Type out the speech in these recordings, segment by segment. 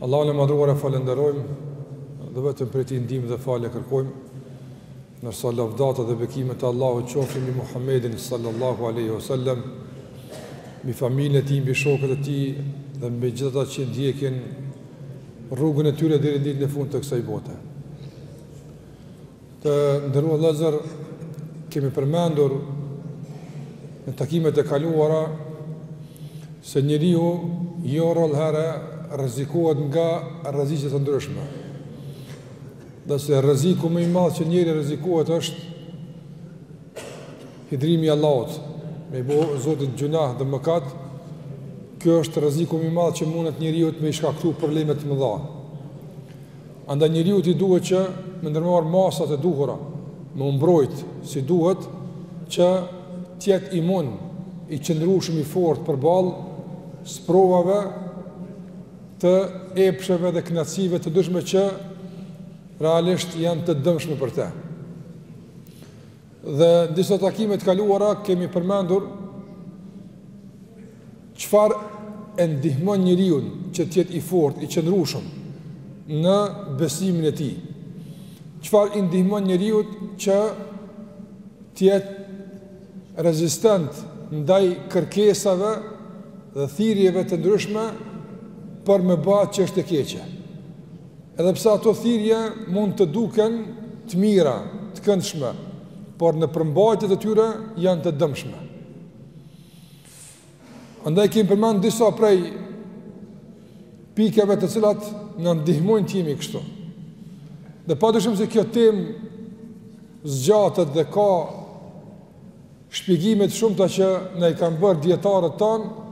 Allahun e Madhëruar e falënderojmë dhe vetëm prej Tij ndihmë dhe falje kërkojmë, ndërsa lavdatat dhe bekimet e Allahut qofshin mbi Muhammedin sallallahu alaihi wasallam, mbi familjen e tij, mbi shokët e tij dhe mbi gjithë ata që ndjekin rrugën e tyre deri në ditën e fundit të kësaj bote. Të nderuar vëllezër, kemi përmendur në takimet e kaluara se njeriu jo rrallë herë rrezikohet nga rreziqe të ndryshme. Dhe se rreziku më i madh që njeriu rrezikohet është hidrimi i Allahut, me i bo Zotit gjunah dhe mëkat. Kjo është rreziku më i madh që mundet njeriut me i shkaktu probleme të mëdha. Andaj njeriut i duhet që me ndërmarr masat e duhura, me u mbrojt si duhet që të jetë imun i qëndrueshëm i fort përballë sprovave të epsheve dhe knaqsive të dukshme që realisht janë të dëmshme për te. Dhe në disa takime të kaluara kemi përmendur çfarë e ndihmon njeriun që të jetë i fortë, i qëndrueshëm në besimin e tij. Çfarë i ndihmon njeriut që të jetë rezistent ndaj kërkesave dhe thirrjeve të ndryshme për me ba atë që është e keqe. Edhe pse ato thirrje mund të duken të mira, të këndshme, por në përmbajtjet e tyre janë të dëmshme. Andaj kemi përmend disa prej pikave të cilat na ndihmojnë të jemi kështu. Dhe padyshim se kjo temë zgjatet dhe ka Shpjegime të shumta që na i kanë bërë dijetarët tanë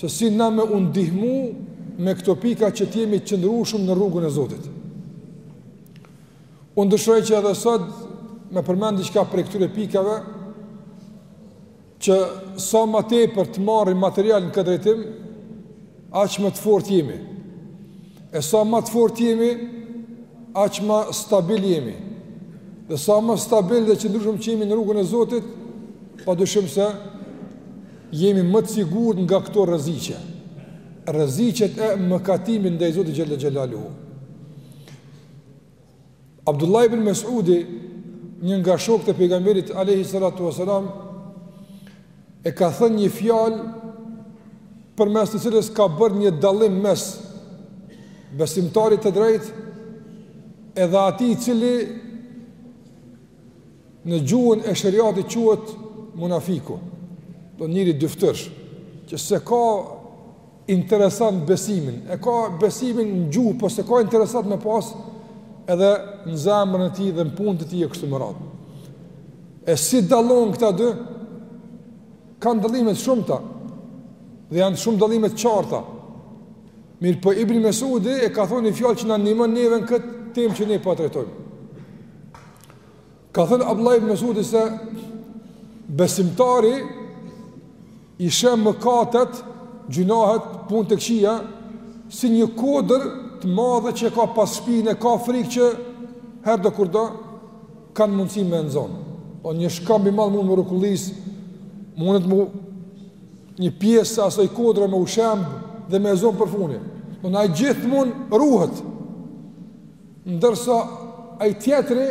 se si na me u ndihmu me këto pika që të jemi të qëndrueshëm në rrugën e Zotit. Unë dëshoj që edhe sot me përmend diçka prej këtyre pikave që sa ma tepër të marrim material në këtë drejtim, aq ma të fortë jemi. E sa ma të fortë jemi, aq ma stabil jemi. Dhe sa ma stabil dhe qëndrueshëm që jemi në rrugën e Zotit, padyshim se jemi më të sigurt nga këto rreziqe. Rreziqet e mëkatimit ndaj Zotit xhalla xhelalu. Abdullah ibn Mesudi, një nga shokët e pejgamberit alayhi salatu wasalam, e ka thënë një fjalë përmes të cilës ka bërë një dallim mes besimtarit të drejtë edhe atij i cili Në gjuhën e shariatit quhet munafiku, do njeri dyftyrësh, që s'e ka interesant besimin, e ka besimin në gjuhë, po s'e ka interesant me pas edhe në zemrën e tij dhe në punët e tij e kështu me radhë. E si dallon këta dy, kanë dallime të shumta, dhe janë shumë dallime të qarta. Mirëpo Ibn Mesudi e ka thonë një fjalë që na ndihmon neve në këtë temë që ne po e trajtojmë. Ka thënë Abdullah ibn Mesudi se besimtari i sheh mëkatet, gjynahet, punët e këqija, si një kodër të madhe që e ka pas shpine, e ka frikë që herëdo kurdo, kanë mundësi me na zonë. O një shkamb i madh mund m'u rrokullis, mundet mu një pjesë asaj kodre me u shemb dhe me e zonë përfuni. E ai gjithë mund ruhet. Ndërsa ai tjetri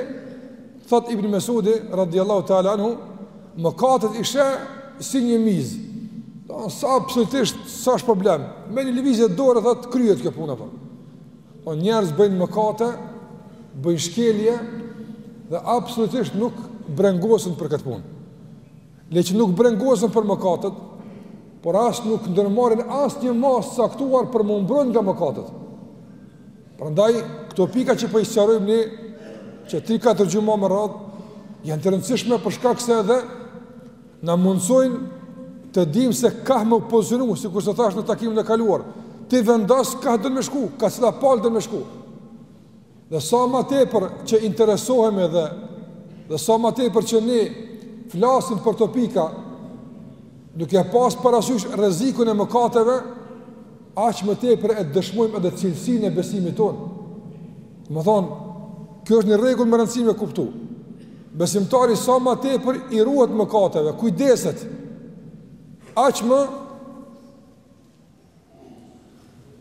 thotë Ibn Mesudi radhiyallahu ta'ala anhu, mëkatet i sheh si një mizë. Do të s'a absolutisht s'është problem. Me një lëvizje dore thotë kryhet kjo punë po. Po njerëz bëjnë mëkate, bëjnë shkelje dhe absolutisht nuk brengosen për këtë punë. Le që nuk brengosen për mëkatet, por as nuk ndërmarrin asnjë masë të caktuar për m'u mbrojt nga mëkatet. Prandaj, këto pika që po i sqarojmë ne, qe 3-4 xhuma me radhë, janë të rëndësishme për shkak se edhe na mundësojnë të dimë se ka m'u pozicionu, sikurse thashë në takimin e kaluar, ti vendos ka don me shku, ka cila palë don me shku. Dhe sa ma tepër që interesohemi dhe dhe sa ma tepër që ne flasim për këto pika, duke pas parasysh rrezikun e mëkateve, aq më tepër e dëshmojmë edhe cilësinë e besimit tonë. Domethënë, kjo është një rregull me rëndësi me e kuptu. Besimtari sa ma tepër i ruhet mëkateve, kujdeset, aq më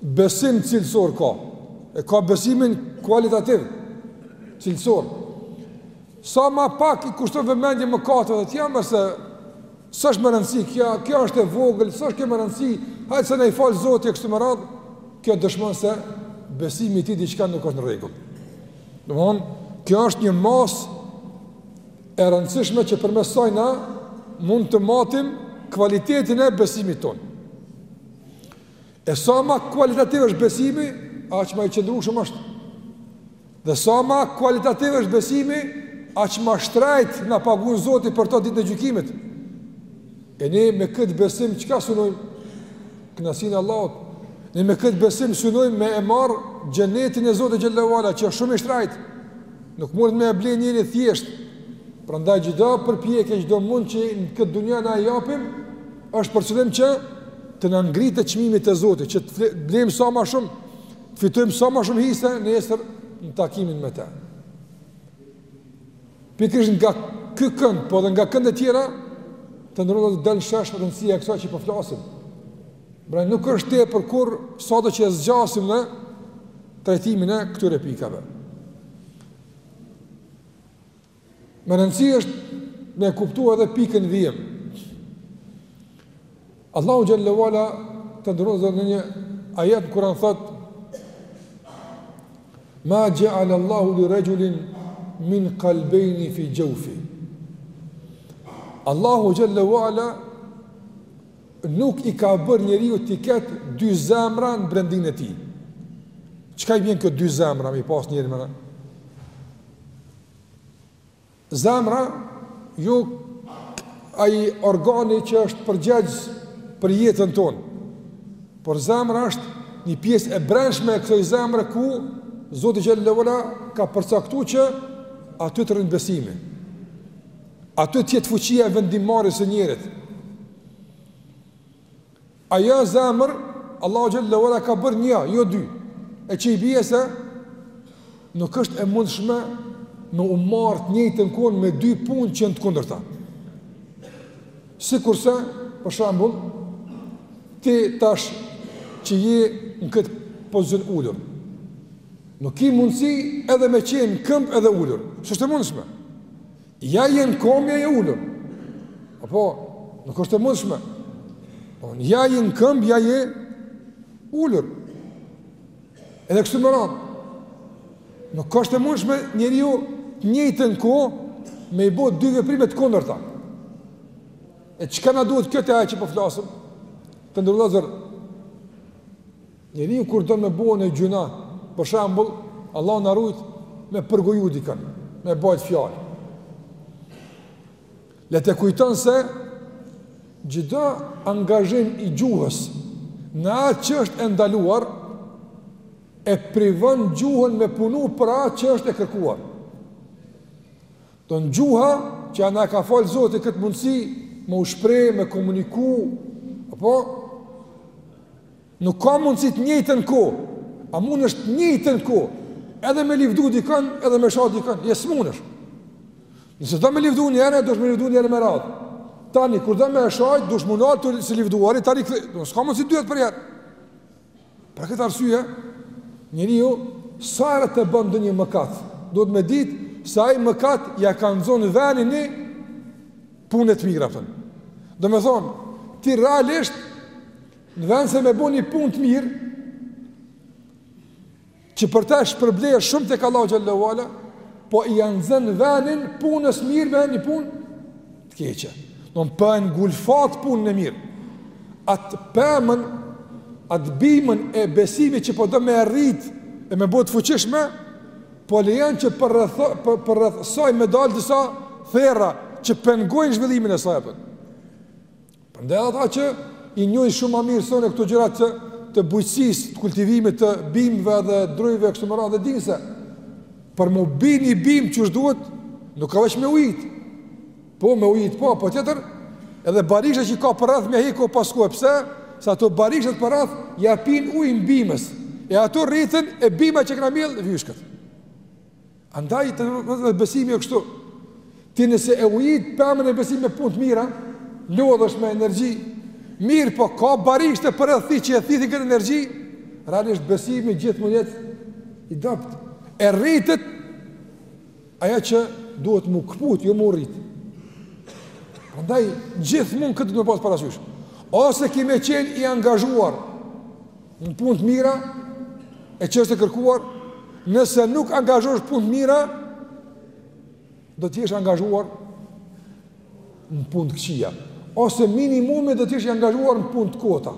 Besim cilësor ka. E ka besimin kualitativ, cilësor. Sa ma pak i kushton vëmendje mëkateve t'ia merr se s'është me rëndësi, kjo, kjo është e vogël, s'është kjo me rëndësi, hajt se na i fal Zoti e kështu me radhë, kjo dëshmon se besimi i tij diçka nuk është në rregull. Domethënë, kjo është një masë e rëndësishme që përmes saj na mund të matim kualitetin e besimit tonë. E sa ma kualitativ është besimi, aq ma i qëndrueshëm është. Dhe sa ma kualitativ është besimi, aq ma shtrajt na pagun Zoti për ta ditën e gjykimit. E ne me këtë besim çka synojmë? Knaqsinë e Allahut. Ne me këtë besim synojmë me e marrë xhenetin e Zotit xhelle ve ala që është shumë i shtrajtë. Nuk mundet me e ble njëri thjesht, prandaj çdo përpjekje, çdo mund që në këtë dunja ne e japim, është për qëllim që të na ngritet çmimi te Zoti, që të blejmë sa ma shumë, të fitojmë sa ma shumë hise nesër në takimin me te. Pikërisht nga ky kënd, po edhe nga kënde tjera, të nderuar, del në shesh rëndësia e kësaj që po flasim. Po Pra nuk është tepër kurrë sado që e zgjasim në trajtimin e këtyre pikave. Me rëndësi është me kuptu edhe pikën në vijim. Allahu xhel-le ue ala, të nderuar vëllezër, në një ajet në Kuran thotë Ma xheale Allahu li rexhulin min kalbejni fi xheufihi. Allahu xhel-le ue ala nuk i ka bërë njeriu t'i ketë dy zemra në brendinë e tij. Çka i vjen kjo dy zemra me i pas njeri? Dmth? Zemra jo ai organi që është përgjegjës për jetën tonë. Por zemra është një pjesë e brendshme e kësaj zemre ku Zoti xhel-le ue ala ka përcaktuar që aty të rrijë besimi. Aty të jetë fuqia e vendimmarrjes së njeriut. Ajo zemër, Allahu xhel-le ue ala e ka bërë një, jo dy. E që i bie se nuk është e mundshme me u marrë në të njëjtën kohë me dy punë që janë të kundërta. Sikurse, për shembull, ti tash që je në këtë pozicion ulur. Nuk ki mundësi edhe me qenë në këmbë edhe ulur. S'është e mundshme. Ja je në këmbë, ja je ulur. Apo, nuk është e mundshme. Po, ja je në këmbë, ja je ulur. Edhe kështu me radhë. Nuk është e mundshme njeriu të njëjtën kohë me i bo dy veprime të kundërta. E çka na duhet kjo e që po flasim? Të nderuar vëllezër, Njeriu kur don me bo një gjynah, për shembull, Allahu na rujt me përgoju dikënd, me bajt fjalë. Le të kujton se çdo angazhim i gjuhës në atë që është e ndaluar e privon gjuhën me punu për atë që është e kërkuar. Don gjuha që na ka fal Zoti këtë mundësi me u shpreh, me komuniku, apo Nuk ka mundësi në të njëjtën kohë. E pamundur është në të njëjtën kohë. Edhe me livdu dikën, edhe me sha dikën. Jo, s'mundesh. Nëse do me livdu një herë, duhesh me livdu një herë me radhë. Tani, kur do me e sha, duhesh me u nalë së livduari, tani këtë... Do s'ka mundësi të dyjat përnjëherë. Për këtë arsye, njeriu, sa herë të bon ndonjë mëkat, duhet me ditë, se ai mëkat, ja ka zonë venin një punës të mirë, pëtën. Domethonë, ti realisht, Në ven se me bo një pun të mirë, që për ta shpërblehesh shumë tek Allahu xhel-le ue ala po ia nxen venin punës mirë me një pun të keqe. Je tu e ngulfat punën e mirë, atë pëmën, atë bimën e besimit që po do me rritë e me bo të fuqishme, po lejon që përreth saj me dalë disa therra që pengojnë zhvillimin e saj. Prandaj ata që i njohin shumë më mirë se unë këto gjëra të të bujqësisë, të kultivimit të bimëve dhe drujve kështu me radhë e dinë se për me u bi një bimë qysh duhet, nuk ka veç me ujit. Po me ujit po, po tjetër, edhe barishat që ka përreth me ja hek e pastru. E pse, se ato barishat përreth ja pin ujin bimës. E ato rriten e bima që kena mjell vyshket. Andaj edhe besimi o kështu. Ti nëse e ujit pemën e besimit me punë të mira, lodhesh me energji, mirëpo ka barishte përreth tij që e thithin këtë energji, realisht besimi gjithmonë jet i dobët. E rritet ajo që duhet mu këput, jo mu rritë. Prandaj gjithmonë këtë duhet me pasë parasysh. Ose ki me qenë i angazhuar, Në punë të mira e që është e kërkuar, nëse nuk angazhohesh n'punë të mira, do të jesh i angazhuar në punë të këqija, ose minimumi do të jesh i angazhuar në punë të kota.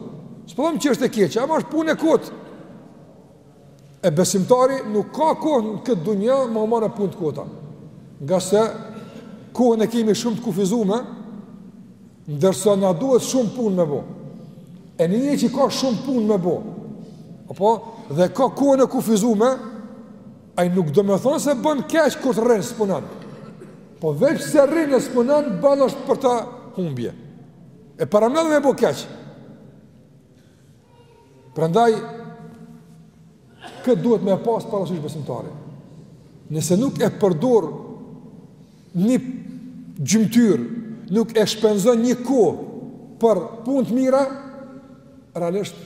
S'po them që është e keqe, ama është punë e kotë. E besimtari nuk ka kohë në këtë dunja me u marrë me punë të kota. Ngase kohën e kemi shumë të kufizume, Ndërsa na duhet shumë punë me bo. E një njeri që ka shumë punë me bo. Apo, dhe ka kohën e kufizume, ai nuk domethonë se ban keq kur të rrin e s'punon. Po veç se rrin e s'punon, ban është për ta humbje. E paramendo edhe me bo keq. Prandaj këtë duhet me pas parasysh besimtari. Nëse nuk e përdor një gjymtyrë, nuk e shpenzon një kohë për punë të mira, realisht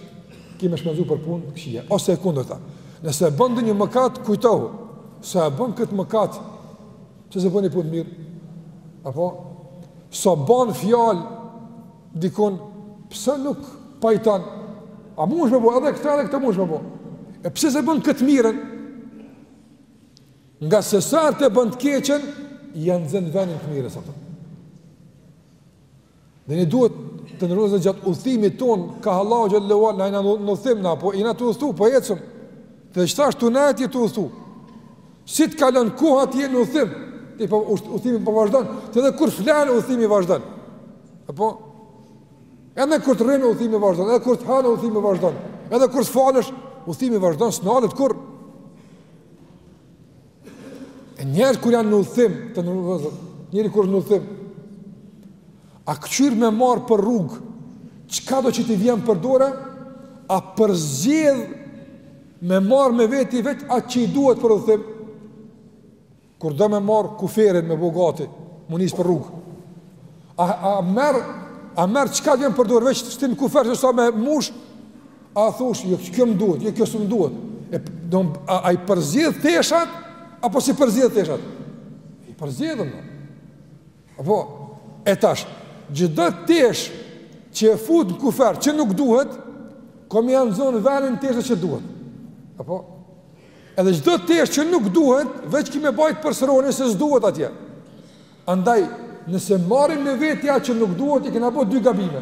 ki me shpenzu për punë të këqija, ose e kundërta. Nëse e bën ndonjë mëkat, kujtohu, se e bën këtë mëkat, pse s'e bën një punë të mirë, apo, sa so bën fjalë, dikon, pse nuk pajton? A mund të bëj edhe këtë edhe këtë mund të bëj? E pse s'e bën këtë mirën? Ngase sa të bën të keqën, ja nxën venin të mirës ato. Dhe ne duhet të nderum vllazën gjatë udhtimit tonë, ka Allahu xhelle ve ala, na jena në udhtim, na po jena tu udhtu, po ecim, dhe qetash tu nejt je tu udhtu. Si të kalon koha ti je në udhtim, ti po udhtimi po vazhdon, ti edhe kur flen udhtimi vazhdon. Apo edhe kur të rrin udhtimi vazhdon, edhe kur të han udhtimi vazhdon, edhe kur të falesh udhtimi vazhdon, s'nalet kurrë. E njerëz kur janë në udhtim, të nderum vllazën, njeri kur në udhtim, a këqyr me marrë për rrugë, çka do që t'i vjen për dore, a përzgjedh me marrë me veti vetë atë që i duhet për udhtim, Kur do me marrë kuferin me bo gati, m'u nisë për rrugë. A, a merr, a merr çka vjen për dore, veç të shtin n'kufer që sa me mush, a thush, jo, kjo më duhet, jo, kjo s'më duhet. E, do, a, a i përzgjedh teshat, apo s'i përzgjedh teshat? I përzgjedhim. Apo, e tash, çdo teshë që e fut në kufer, që nuk duhet, ka me ja nxonë venin teshës që duhet. Apo, Edhe çdo tesh që nuk duhet, veç ki me bajt përsëkoti se s'duhet atje. Andaj, nëse marrim me veti atë që nuk duhet, i kena bo dy gabime.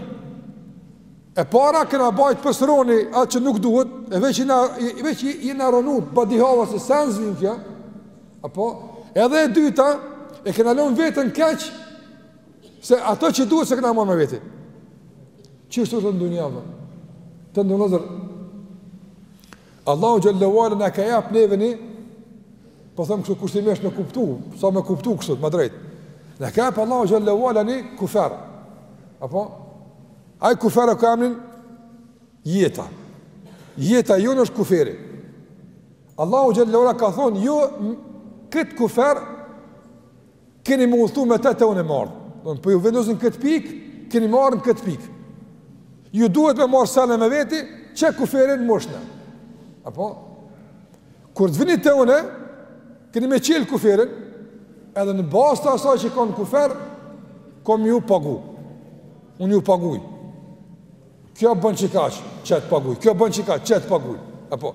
E para kena bajt përsëkoti atë që nuk duhet, e veç i, na, veç i, i na ronu badihava se sen s'vyn kjo, apo, edhe e dyta, e kena lon vetën keq, se ato që duhet s'e kena marrë me veti. Qështu është në dunja, të nderum vllazën Allahu xhelle ve ala na ka jap neve ni, po them kështu kushtimisht me kuptu, sa me kuptu kështu ma drejt. Na ka jap Allahu xhelle ve ala ni kufer. Apo ai kufer e ka emnin jeta. Jeta jonë është kuferi. Allahu xhelle ve ala ka thonë ju kët kufer Keni me udhëtu me te te unë me ardhë. Për po ju vendosi në këtë pikë, keni me ardhë në këtë pikë. Ju duhet me marrë sene me veti, qet kuferin mushne. Apo? Kur të vini te unë, keni me çelë kuferin, edhe në bazë të asaj që ka n'kufer, kom me ju pagu. Unë ju paguj. Kjo bën qikaq, qe të paguj. Kjo bën qikaq të paguj. Apo?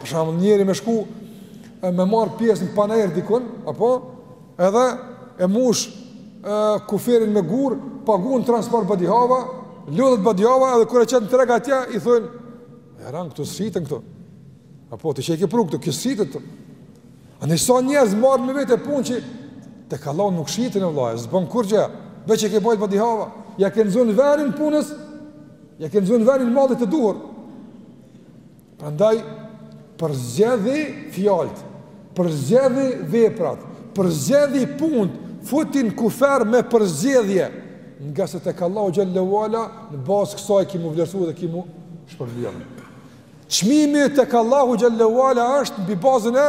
Për shembull, njeri me shku me marr pjesë në panair dikun, apo edhe e mush kuferin me gur, paguan transport badihava, lodhet badihava edhe kur e çon n'treg atje i thon, "Jaran, këto s'shiten këtu." Apo ti që e ke pru këtu, këto s'shiten këtu. Andaj sa njerëz marr me vete punë që tek Allahu nuk shiten e vëlla, s'bën kurrgjë, veç e ke bajt badihava, ja ke nxon venin punës, ja ke nxon venin mallit të duhur. Prandaj përzgjedhi fjalët, përzgjedhi veprat, përzgjedhi punët, futi n'kufer me përzgjedhje, ngase tek Allahu xhelle ue ala në bazë kësaj ki m'u vlerësu dhe ki m'u shpërbly. Çmimi tek Allahu xhelle ue ala është mbi bazën e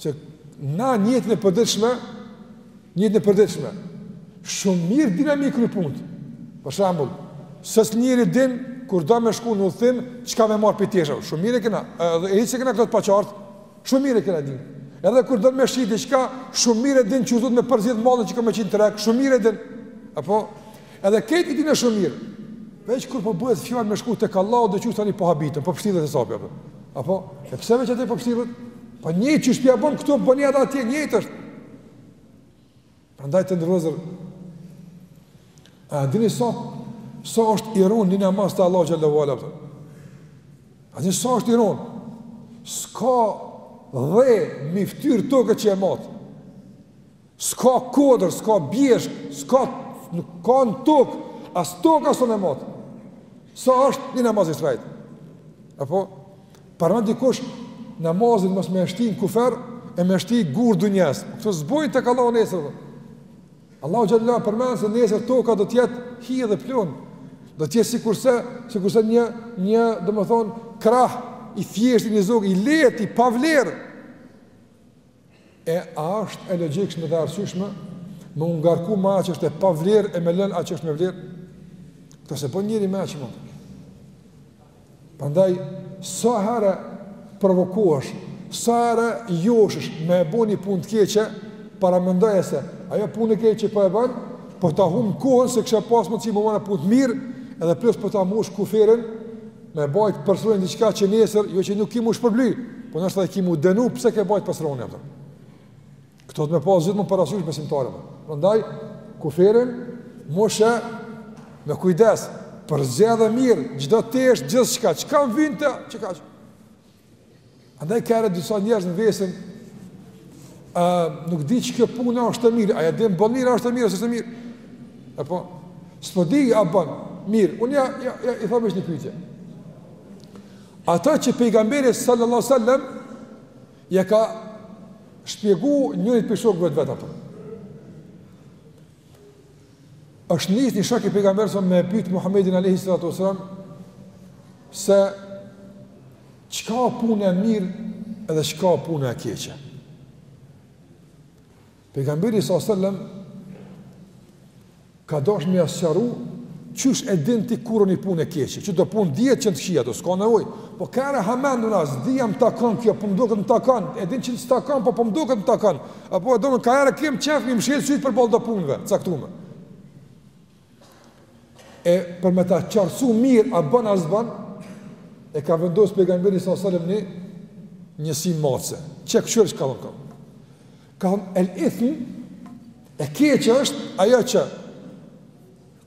Se na n'jetën e përditshme, n'jetën e përditshme, shumë mirë dina mi kry punët. Për shembull, se njeri din, kur do me shku në udhtim, çka me marr prej teshve. Shumë mirë e kena, edhe s'e kena këtë t'paqartë, shumë mirë e kena, din. Edhe kur do me shit diçka, shumë mirë e din qysh duhet me përzgjedh mallin që ka me qit n'treg, shumë mirë e din. Apo, Edhe këto i dinë shumë mirë, veç kur po bëhet fjalë me shku tek Allahu do qysh tani po habiten, po pështillet hesapi apo. Apo, e pse veç atje po pështillet? Po njëjtë qysh po bën këtu bëni edhe atje njëjtë është. Prandaj të nderuar. A dini sa sa është i rënë një namaz te Allahu xhelle ue ala. A dini sa është i rënë? S'ka dhe mi ftyrë t'tokës që e mat. S'ka kodër, s'ka bjeshkë, s'ka, nuk ka në tokë, as toka s'un e mat. Sa është një namaz i shtrejt? Apo, paramendo dikush namazin mos me e shti në kufer, e me shti gur t'dunjasë. Këto s'bojnë tek Allahu nesër. Allahu xhelle përmend se nesër toka do t'jetë hi dhe pluhun. Do t'jetë sikurse, sikurse një, një, domethënë, krah i thjeshtë i një zogu, i lehtë, i pavlerë. E a është e logjikshme dhe arsyeshme me u ngarku me atë që është e pavlerë e me lënë atë që është me vlerë? Këtë s'e bën njeri me aq më. Prandaj sa herë provokohesh, sa herë joshesh me bo një punë të keqe, paramendoje se ajo punë e keqe që po e bën, po ta humb kohën se kishe pas mundësi me bo naj punë të mirë, edhe plus po ta mbush kuferin Me bajt përsëruan diçka që nesër jo që nuk ki m'u shpërbly, po nashta edhe ki m'u denu pse ke bajt përsëruan apo. Këto të me pasë gjithmonë parasysh besimtarë. Prandaj, kuferin, mushe, me kujdes, përzgjedhe mirë, çdo teshë, gjithçka, që kam vinte, që ka që. Andaj kur disa njerëz vesin, a, nuk di që kjo puna asht e mirë, a ja dim bon mirë, asht e mirë, ose s'asht e mirë. E po, s'po di, a bon, mirë, unë ja, ja, ja i thom veç një pytje. Ato që pejgamberi sallallahu sallam, ja ka shpjegu njërit prej shokëve të vet, a është nis një shok i pejgamberit sallam me pyt Muhamedin alayhi salatu wasalam se çka puna e mirë edhe çka puna e keqe. Pejgamberi sallam ka dasht me ia sqaru qysh e din ti kur o ni punë e keqe, se do punë dihet që janë të kqija, ato s'ka nevoj, po kur e hamendun a s'di a m'takon kjo, po m'doket m'takon, e din që s'të takon, po po m'doket m'takon, Apo do me, ka herë kem qef me i mshel sytë përballë do punëve, caktume. E për me ta qartsu mirë a bon a s'bon, e ka vendosur pejgamberi sallam në një sitë, maçe. Qe kqyre qysh kallxon. Ka el ithm, e keqja është ajo që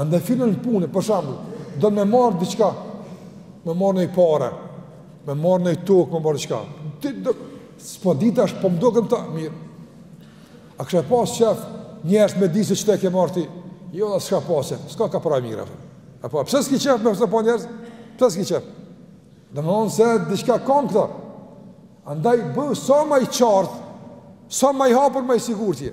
Andaj fillon punën, për shembull, don me marr diçka, me marr një pare, me marr një tokë, me marr diçka. Ti thu s'po di tash, po më duket e mirë. A kishe pas qef njerëz me di se çfarë ke marr ti? Jo, s'kisha pas, s'ka ka para mira. E po pse s'ke qef me sa po njerëz? Pse s'ke qef? Domethënë se diçka ka këtu. Andaj bëhu sa më i qartë, sa më i hapur më i sigurt je.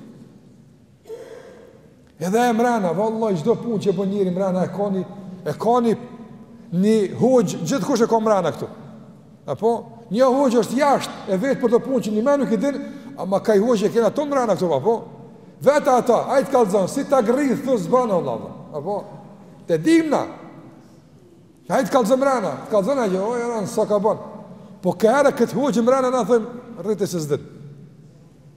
Edhe mrena, vallahi, çdo punë që bon njeri mrena, e ka një, e ka një, një hoxhë, gjithkush e ka mrena këtu. Apo, një hoxhë është jashtë, e vet për do punë që njëmend nuk i din, ama ka'j hoxhë e kena tanë mrena këtu, apo. Vete ata, ai të kallxon, si të gërrith, thu s'bon, Allah, apo. Te dimna. Ai të kallxon mrena, të kallxon a je, oj anë, çka ke bon. Po ka herë këtë hoxhë mrena, na i thojmë, rri ti se s'din.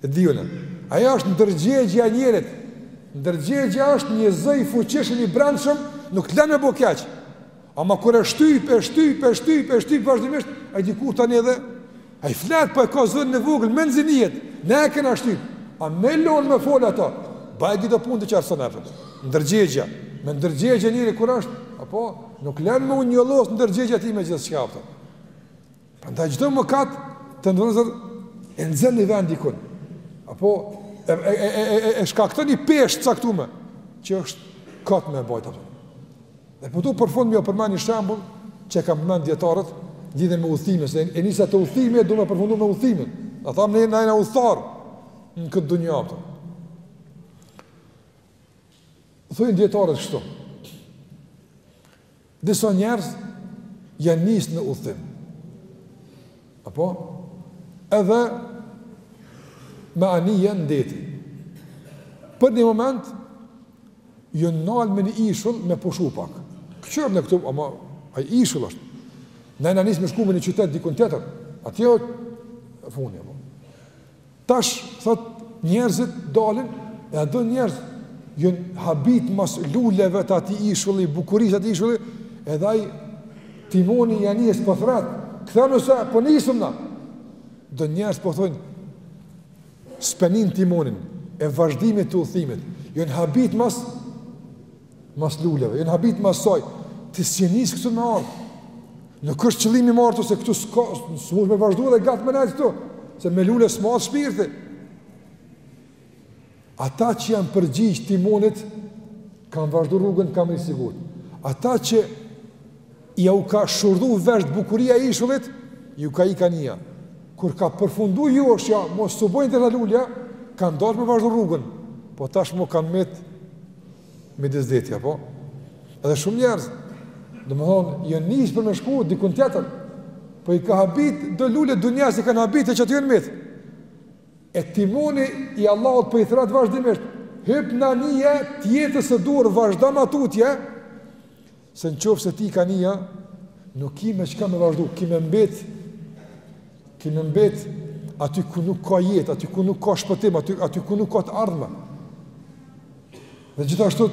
E dhunojmë. Ai është ndërgjegja njerit. Ndërgjegja është një zë i fuqishëm i brendshëm, nuk të len me bo keq. Ama kur e shtyp, e shtyp, e shtyp, e shtyp, vazhdimisht, ai dikur tani edhe, Ai flet po e ka zonin e vogël, mezi nihet. Ne e kena shtyp. S'e kem lon me fol ato? Ai gjithë ato punë t'i qartson apo. Ndërgjegja, me ndërgjegje njeri kur është, apo nuk lën me u njollos ndërgjegja e tij me gjithçka apo. Prandaj çdo mëkat ta zon, e nxen një vend dikun. Apo e e e e e shkakton një peshë caktume që është kot me bajt. Dhe po du për fund me përmend një shembull që e kanë përmend dijetarët lidhje me udhëtimin, se e nisa te udhëtimi e du me përfundu me udhëtimin. Na thamë na jena udhëtar në këtë dunjë apo. Thojnë dijetarët kështu. Disa njerëz janë nis në udhëtim. Apo edhe me anije në det. Për një moment, janë nal me një ishull me pushu pak. Kqyr, na ktu, ama ai ishull është. Na jena nis me shku me një qytet dikun tjetër, atje te fundi. Ama. Tash, thot, njerëzit dalin, e do njerëz, janë habit mas luleve të atij ishulli, bukurisë atij ishulli, edhe ai timoni i anijes po thrret, kthenu se po nisem na. Do njerëz po thonë, s'pe nijnë timonin e vazhdimit të udhëtimit, janë habit mas, mas luleve, janë habit mas saj, ti s'je nis këtu me ardhë, nuk është qëllimi me ardhë, se këtu s'ka, s'mun me vazhdu edhe gat me nejt këtu, se me lule s'mahet shpirti. Ata që i janë përgjigj timonit, kanë vazhdu rrugën, kanë mrri sigurt. Ata që Ja u ka shurdhu vesht bukuria e ishullit, ju ka ik anija. Kur ka përfundu joshja, mas si u bojnë te lulja, kanë dashtë me vazhdu rrugën, po tashmë kanë met midis detit, po. Edhe shumë njerëz, domethonë, janë nis për me shku, dikun tjetër, po i ka habit, do lule t'dunjasë i kanë habit, e qaty janë met. E timoni i Allahut po i thrret vazhdimisht, hyp në anije t'jetës se duhet me vazhdu ma tutje, Se në qofë se t'ik anija, nuk ki me çka me vazhdu, ki me mbet, ki me mbet aty ku nuk ka jetë, aty ku nuk ka shpëtim, aty ku nuk ka të ardhme. Dhe gjithashtu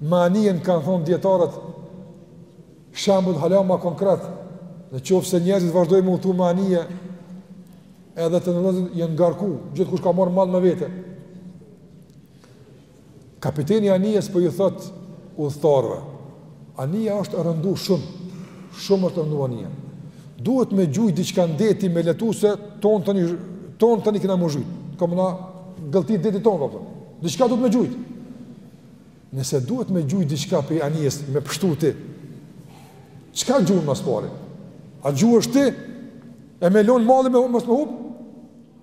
me anijen kanë thonë dijetarët shembull hala ma konkret në qofë se njerëzit vazhdojnë me udhtu me anije edhe tanë njerëzit janë ngarku gjithkush ka marrë mall me vete Kapiteni i anijes po ju thot udhëtarëve, anija është rëndu shumë, shumë është rëndu anija. Duhet me gjujt diçka n'det me lehtu se t'tonë tani kena me u zhyt. Ka me na gëlltit deti tonë, dhe diçka duhet me gjujt. Nëse duhet me gjujt diçka prej anijes me pështu ti, çka gjun ma s'pari? A gjun veten ti? E me lonë mallin mos me hup?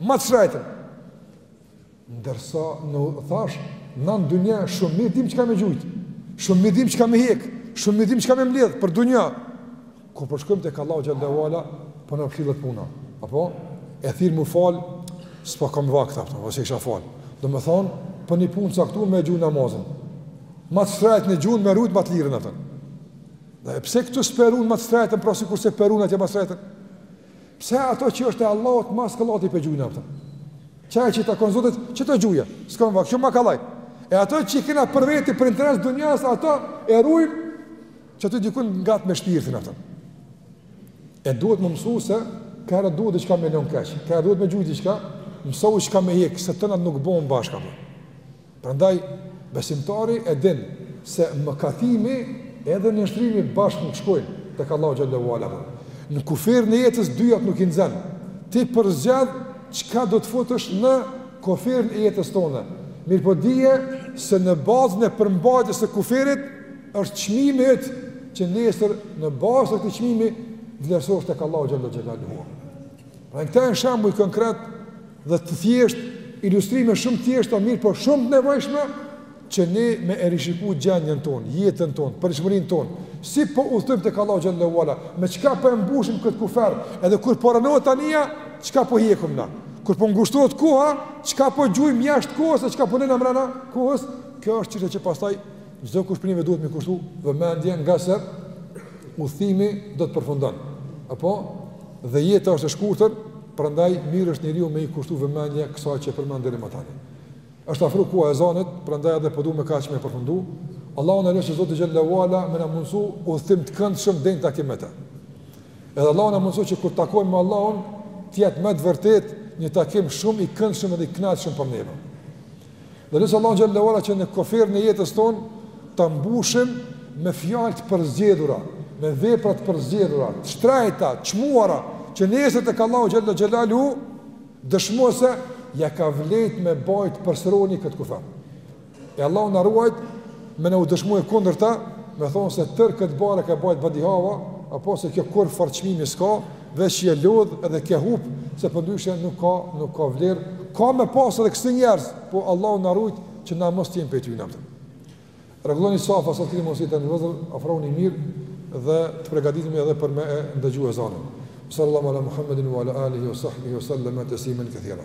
Ma t'shtrejtën. Ndërsa në thash, në në dunja shumë mirë dim çka me gjujtë, shumë mirë dim çka me hekë, shumë mirë dim çka me mbledhë për dunja. Kur po shkojm tek Allahu xhelle ue ala, po na pshillet puna. Apo? E thirr m'u falë, s'po kam vakt apo, ose isha falë. Domethonë, po një punë caktu me gjujtë namazin. Ma t'shtrejtën e gjun me rujtë ma t'lirën apo. Dhe pse këtu s'pe run ma t'shtrejtën, pra sikurse pe run atje ma t'shtrejtën? Pse ato që është e Allahut ma s'kallajti pe gjujna ato. Çaj që i takon Zotit, qato gjuja. S'kam vakt, shumë ma kallaj. E ato që kena për veti për interes dunjas, ato e ruajm qato dikun ngat me shpirtin ato. E duhet me mësu se kaherë duhet diçka me lën keq. Kaherë duhet me gjujt diçka, mësoj çka me hek se tona nuk bëhen bashkë apo. Prandaj, besimtari e din se mëkatimi edhe nënshtrimi bashkë nuk shkojnë tek Allahu xhelle ue ala. Në kuferin e jetës dyjat nuk i nxen. Ti përzgjedh çka do të futësh në kuferin e jetës tonë. Mirpo dije se në bazën e përmbajtjes së kuferit është çmimi yt që nesër në bazë të këtij çmimi vlerësohesh tek Allahu xhelle xhelaluhu. Pra këta janë shembull konkret Dhe të thjeshtë, ilustrime shumë të thjeshta, mirëpo shumë të nevojshme që ne me e rishiku gjendjen tonë, jetën tonë, përditshmërinë tonë, si po udhëtojmë tek Allahu xhelle ue ala, me çka po e mbushim këtë kufer, edhe kur po ranohet anija, çka po hjekum na, kur po ngushtohet koha, çka po gjujmë jashtë kohës, e çka po lëjna mrena kohës, kjo është çështje që pastaj Çdokush prej neve duhet me i kushtu vëmendje ngase udhëtimi do të përfundon. Apo dhe jeta është e shkurtër, prandaj mirë është njeriu me i kushtu vëmendje kësaj që e përmenda deri më tani. Është afru koha e ezanit, prandaj edhe po duam me kaq me përfundu. Allahu na, e lus Zotin xhelle ue ala me na mundsu udhëtim të këndshëm deri n'takim me të. Edhe Allahu na mundsu që kur takojmë me Allahun, të jetë me të vërtet një takim shumë i këndshëm dhe i kënaqshëm për neve. Dhe lus Allahun xhelle ue ala që në koferrin e jetës tonë ta mbushim me fjalë të përzgjedhura, me vepra të përzgjedhura, të shtrejta, të çmuara, që nesër tek Allahu xhelle xhelaluhu dëshmojnë se ja ka vlejt me bajt përsëroni këtë kufer. E Allahu na ruajt Me na u dëshmu e kundërta, me thonë se tërë këtë barrë e ke bajtë badihava, apo se kjo kurrfar çmimi s'ka, veç je lodhë edhe ke hupë, se përndryshe nuk ka, nuk ka vlerë, ka me pasë edhe kësi njerëz, po Allahu na rujtë që na mos t'jem prej tyne. Rregulloni safat, sa t'ri mos i të në vëzër, afroni mirë dhe të pregatitemi edhe për me e ndëgju ezanin. Sallallahu ala Muhammedin wa ala alihi wa sahbihi wa sallama tesliman kethira.